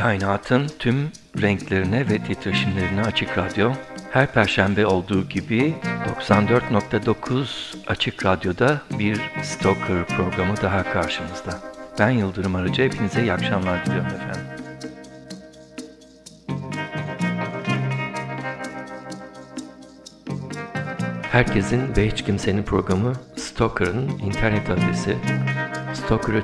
Kainatın tüm renklerine ve titreşimlerine Açık Radyo, her perşembe olduğu gibi 94.9 Açık Radyo'da bir Stalker programı daha karşınızda. Ben Yıldırım Arıcı, hepinize iyi akşamlar diliyorum efendim. Herkesin ve hiç kimsenin programı Stalker'ın internet adresi Stalker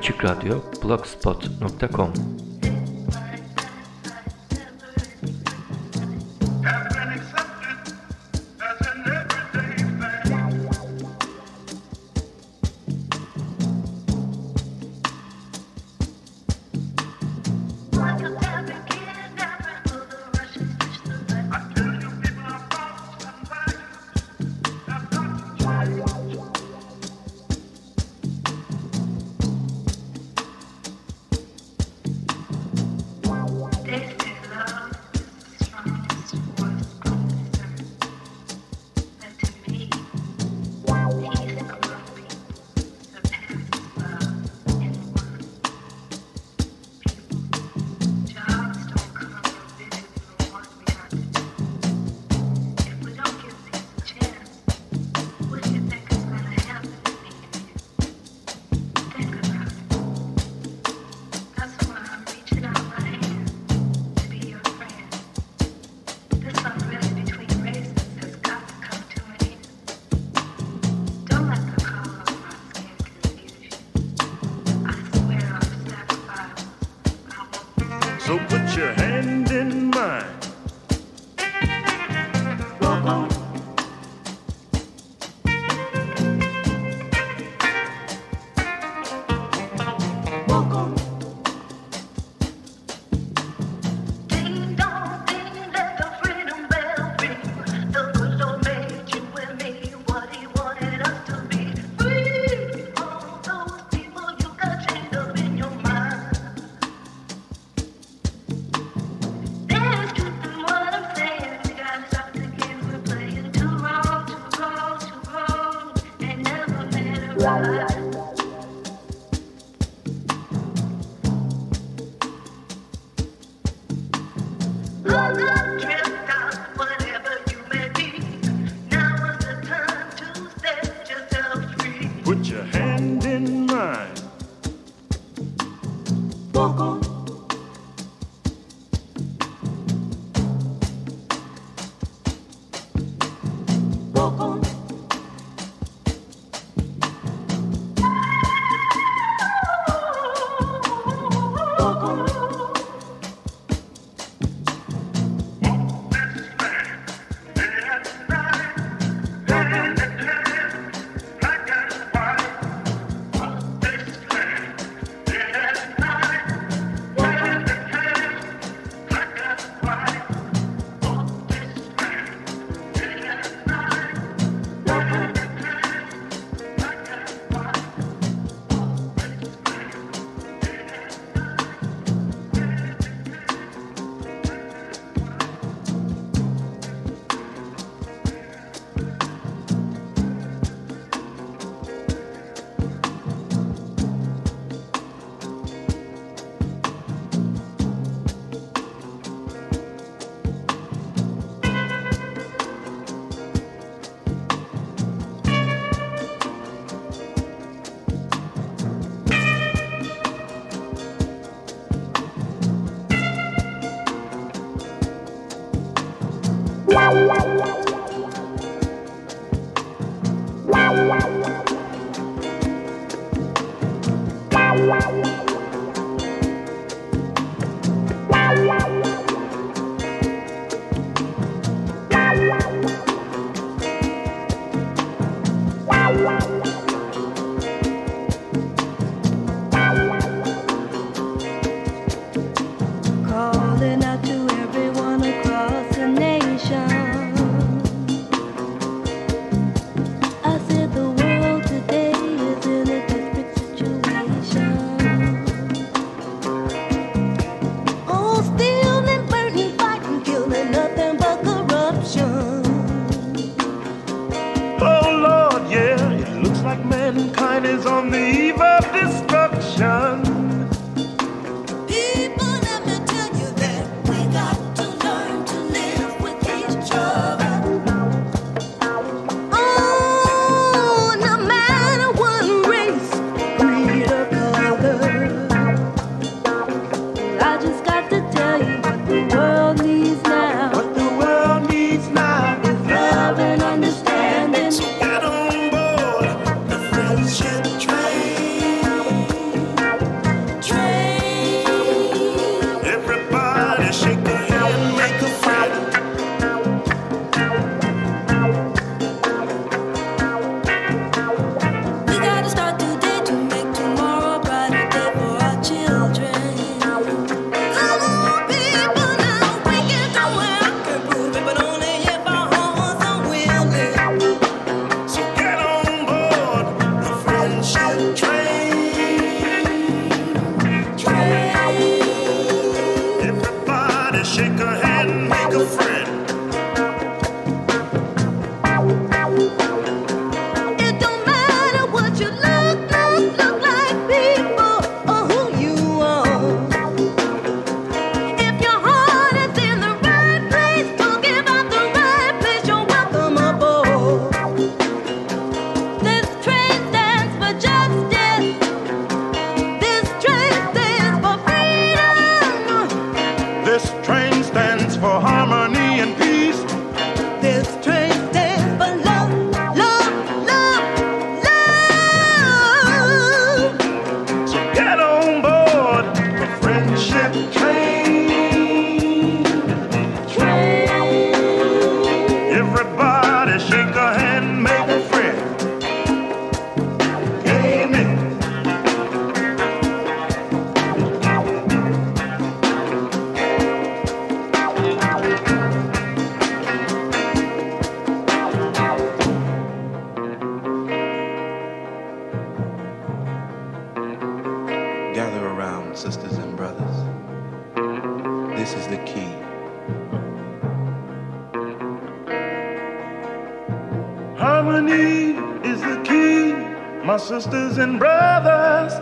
sisters and brothers.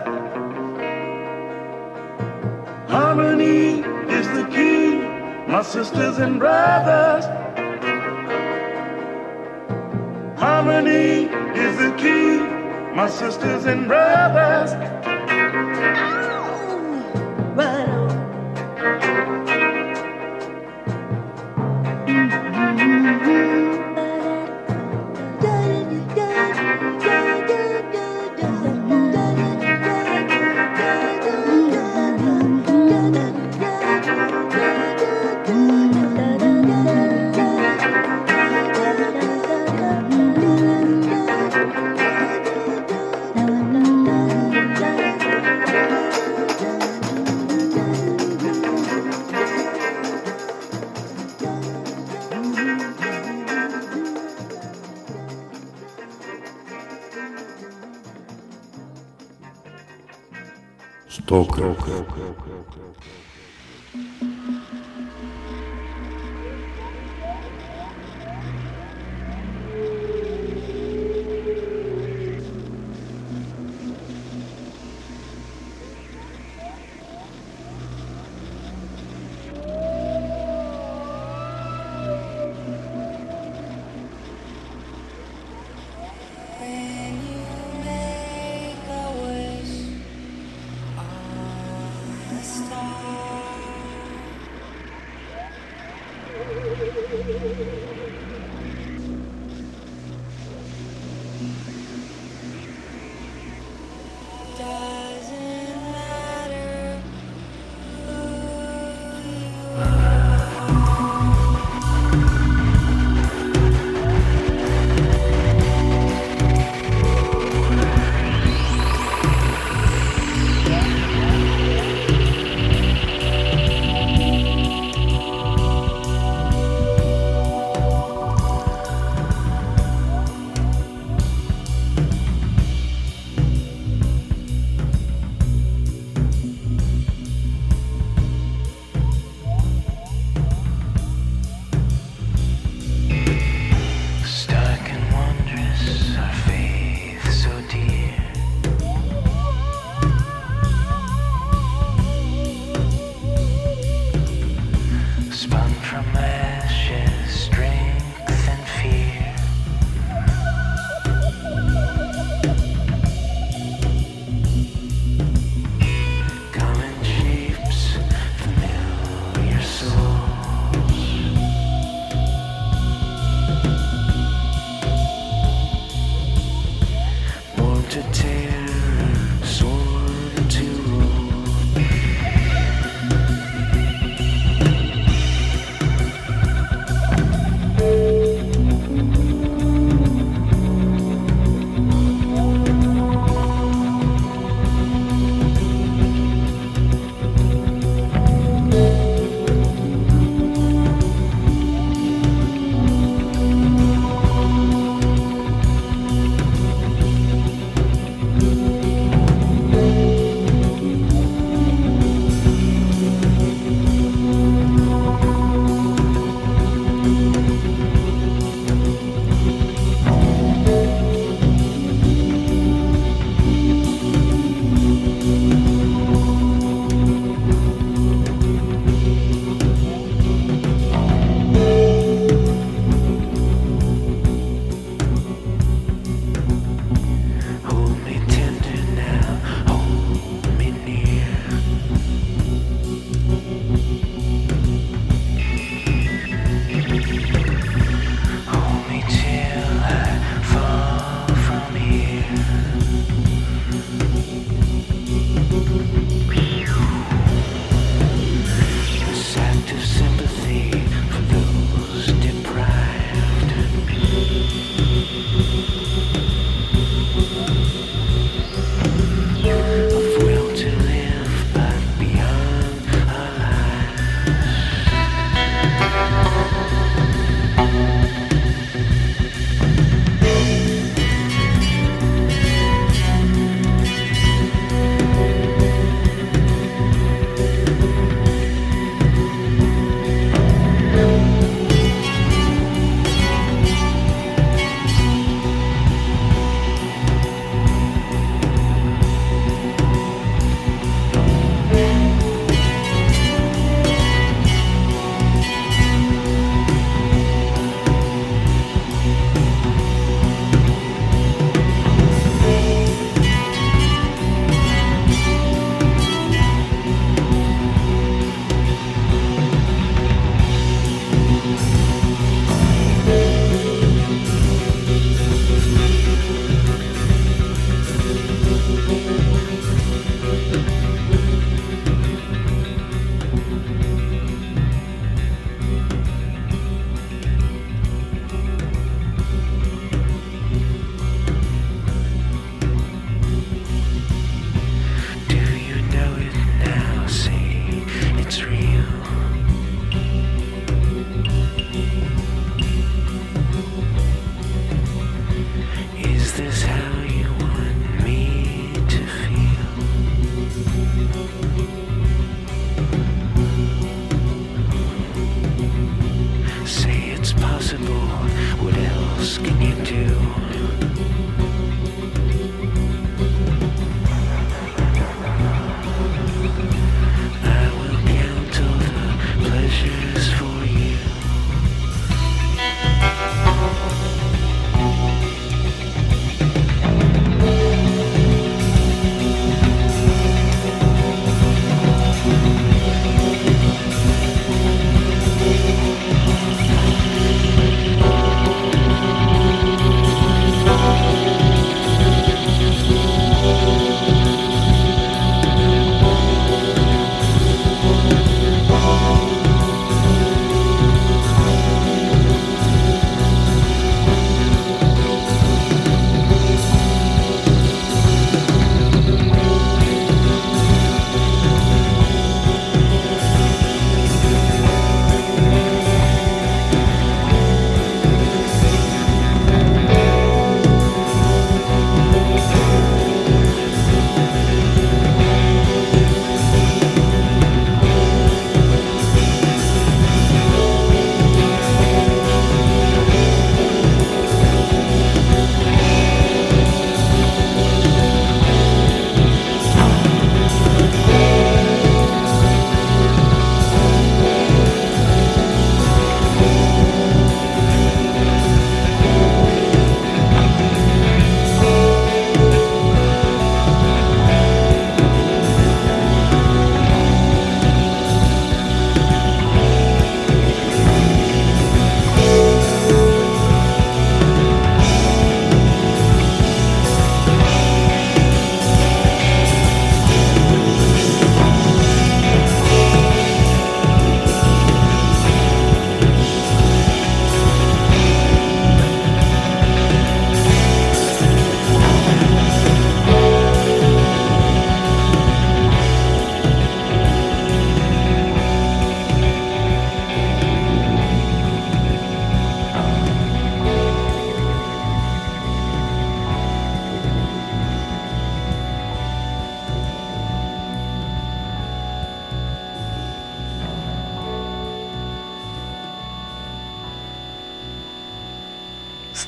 Harmony is the key, my sisters and brothers. Harmony is the key, my sisters and brothers.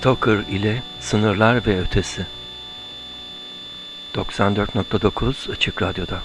Stoker ile Sınırlar ve Ötesi. 94.9 Açık Radyo'da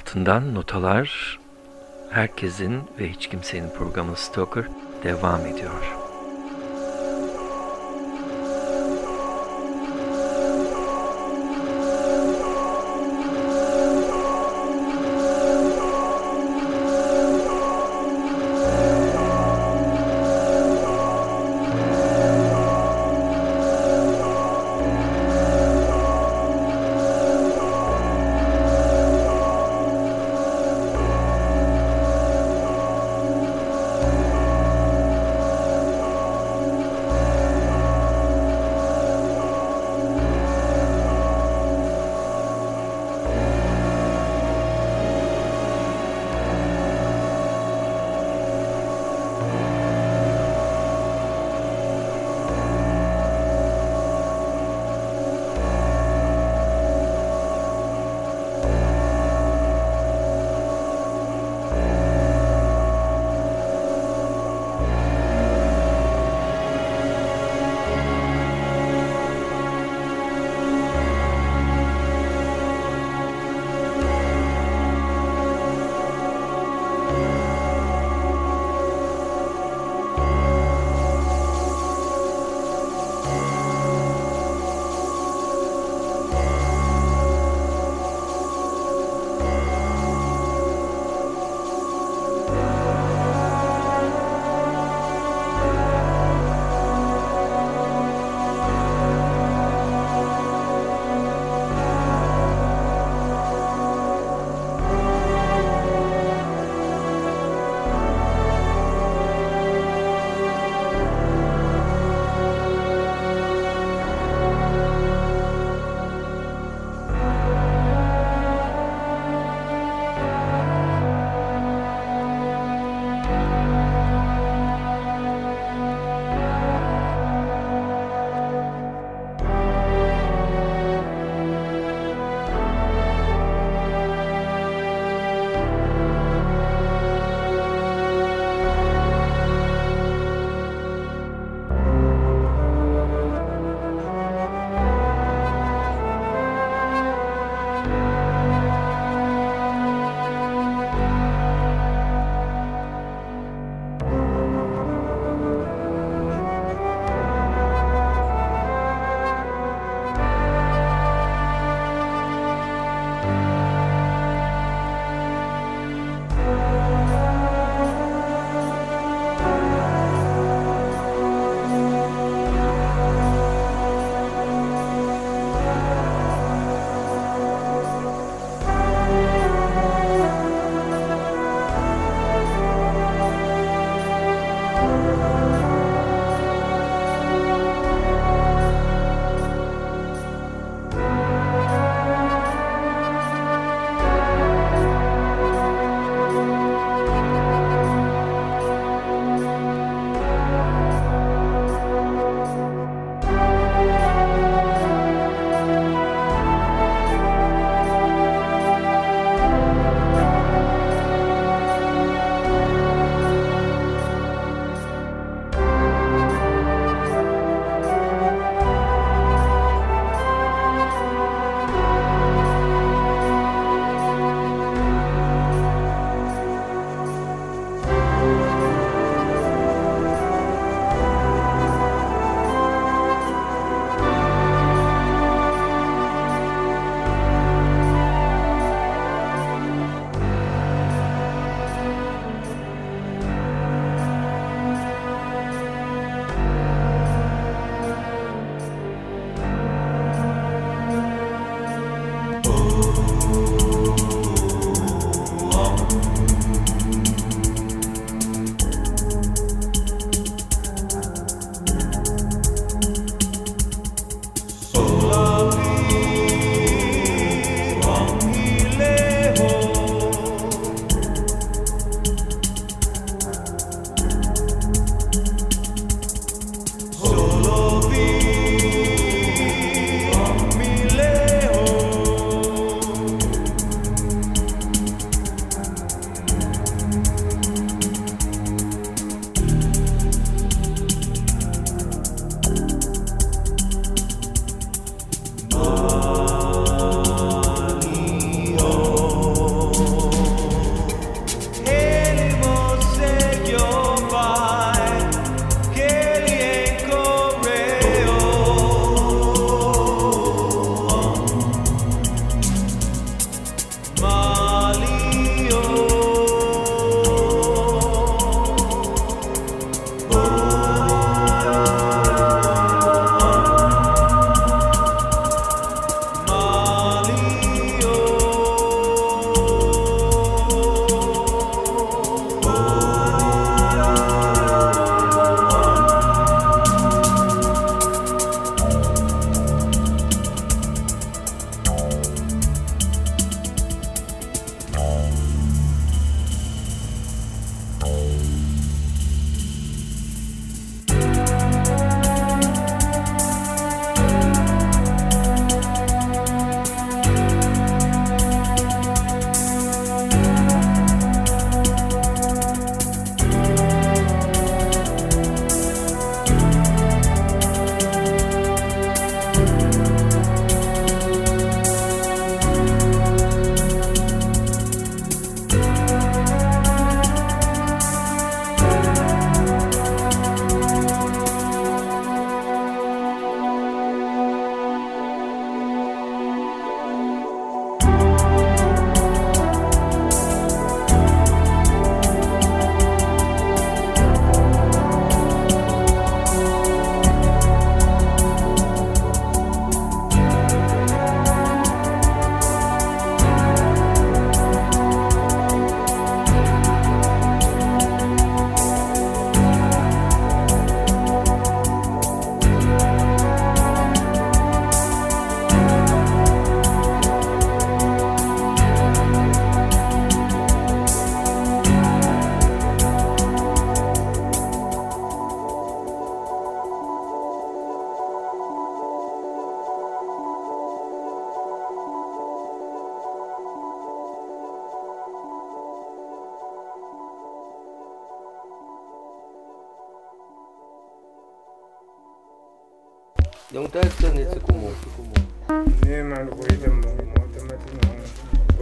altından notalar, herkesin ve hiç kimsenin programı Stoker devam ediyor.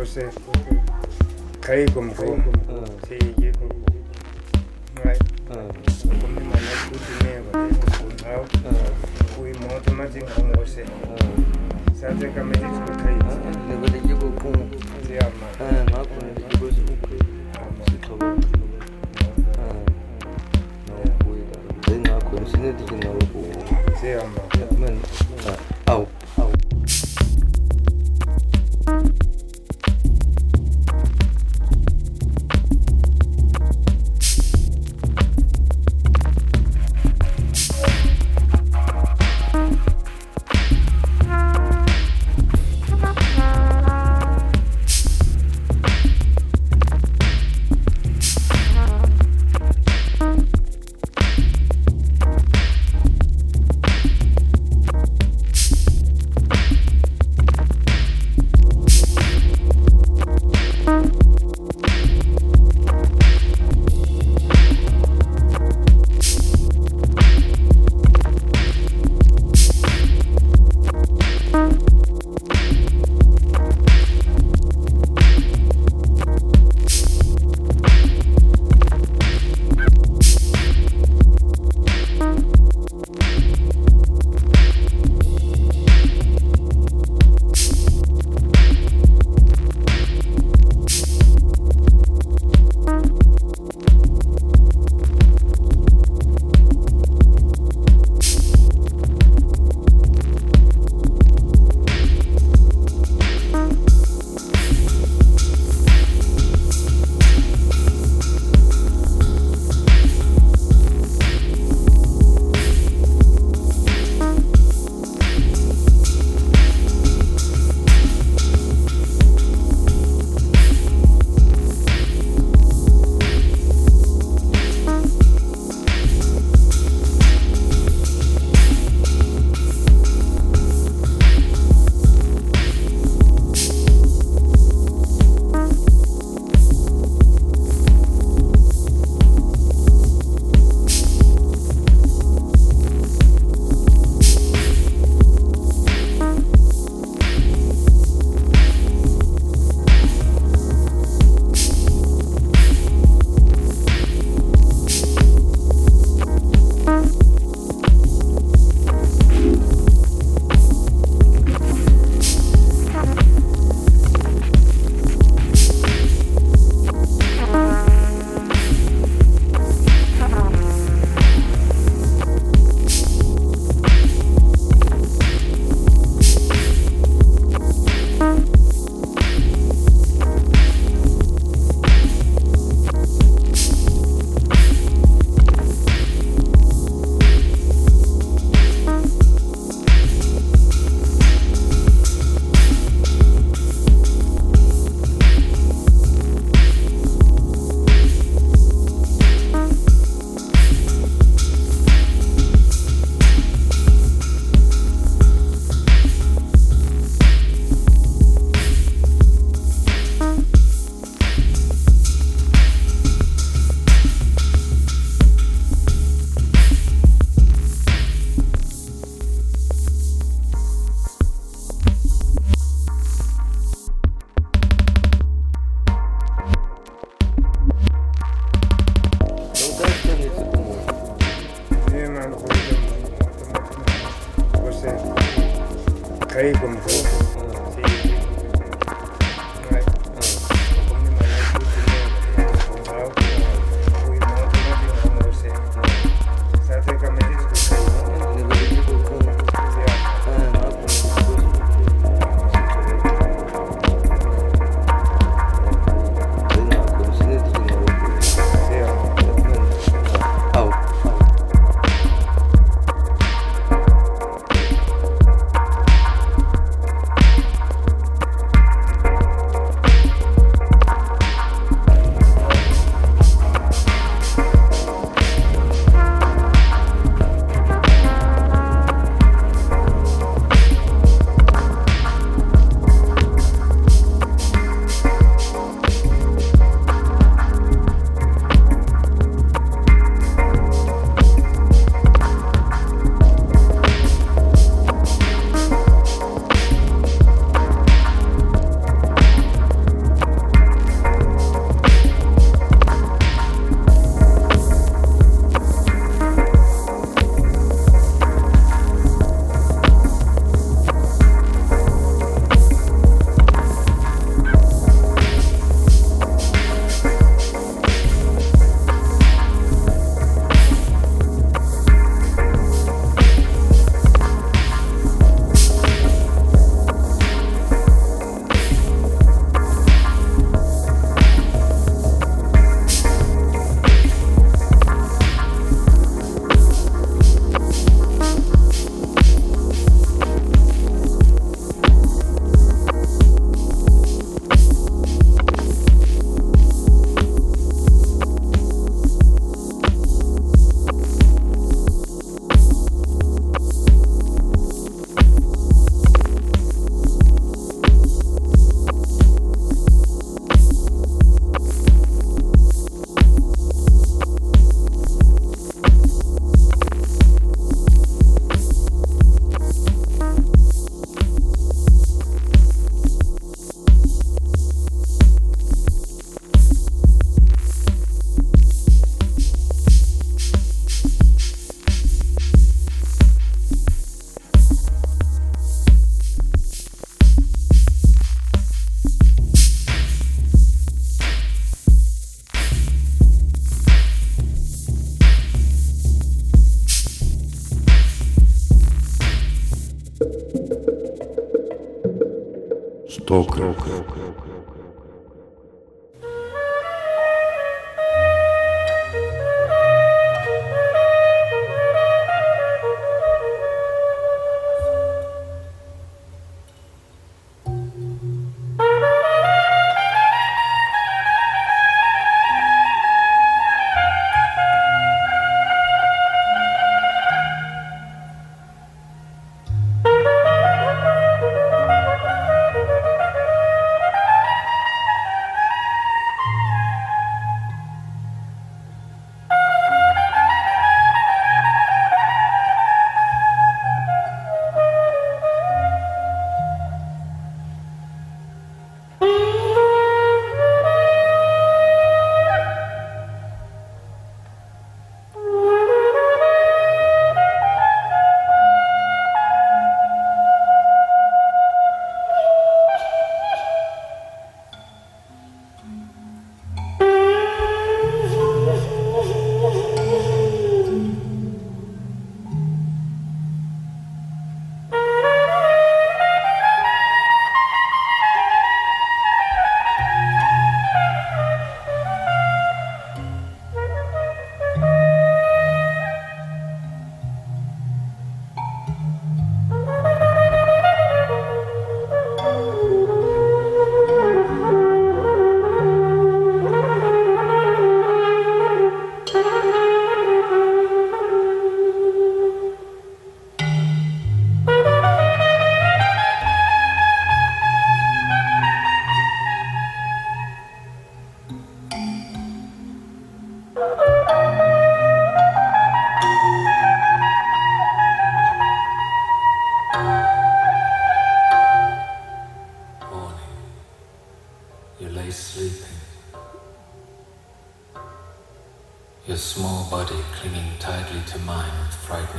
చూస్తే కై కొమ్ము చెయ్యి కొన్ని మన కూర్చునే కొంటావు kui matematik kongosi sasa kama hizi kukaiti nibele yibo ku ndiama eh na ku yibo ku sithoba na ku yibo ndinga ku sinedi kinalo ku ndiama men ah.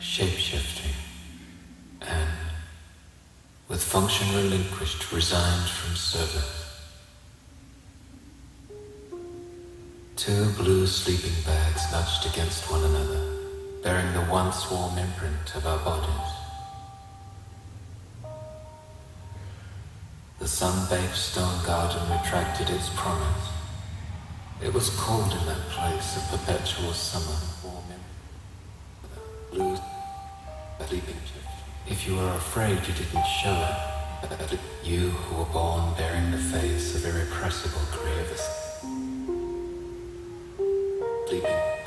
shape-shifting, and, with function relinquished, resigned from service. Two blue sleeping bags nudged against one another, bearing the once warm imprint of our bodies. The sun-baked stone garden retracted its promise. It was cold in that place of perpetual summer, blue sleeping If you were afraid you didn't show it, you who were born bearing the face of irrepressible grievous. Sleeping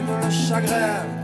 pour le chagrin.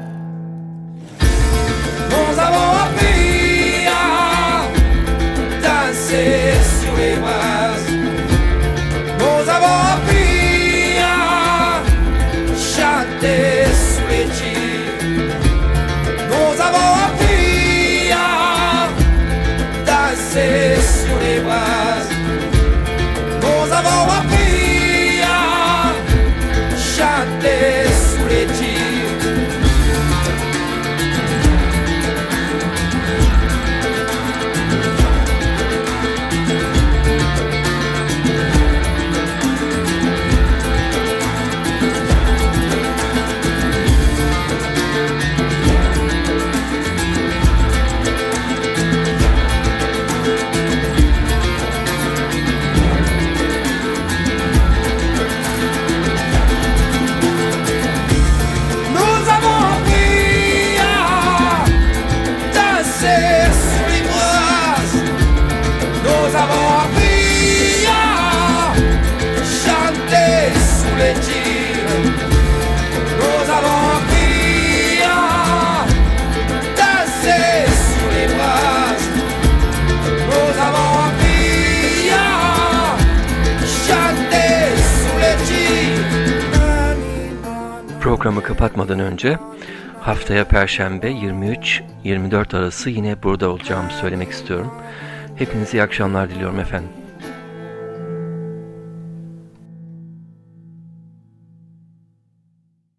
programı kapatmadan önce haftaya Perşembe 23-24 arası yine burada olacağımı söylemek istiyorum. Hepinize iyi akşamlar diliyorum efendim.